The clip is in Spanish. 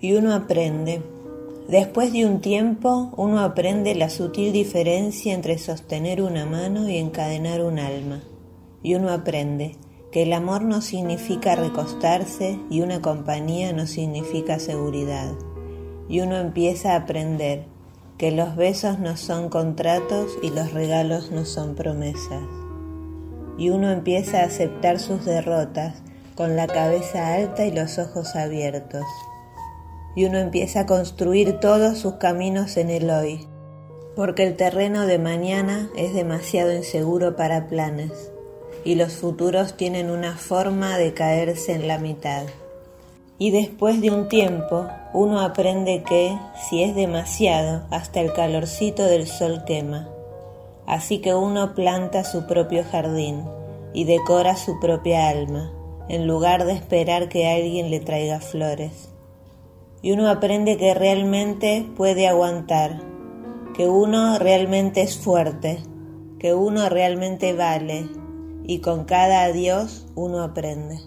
y uno aprende. Después de un tiempo, uno aprende la sutil diferencia entre sostener una mano y encadenar un alma. Y uno aprende que el amor no significa recostarse y una compañía no significa seguridad. Y uno empieza a aprender que los besos no son contratos y los regalos no son promesas. Y uno empieza a aceptar sus derrotas con la cabeza alta y los ojos abiertos y uno empieza a construir todos sus caminos en el hoy, porque el terreno de mañana es demasiado inseguro para planes y los futuros tienen una forma de caerse en la mitad. Y después de un tiempo uno aprende que, si es demasiado, hasta el calorcito del sol quema. Así que uno planta su propio jardín y decora su propia alma, en lugar de esperar que alguien le traiga flores y uno aprende que realmente puede aguantar, que uno realmente es fuerte, que uno realmente vale y con cada adiós uno aprende.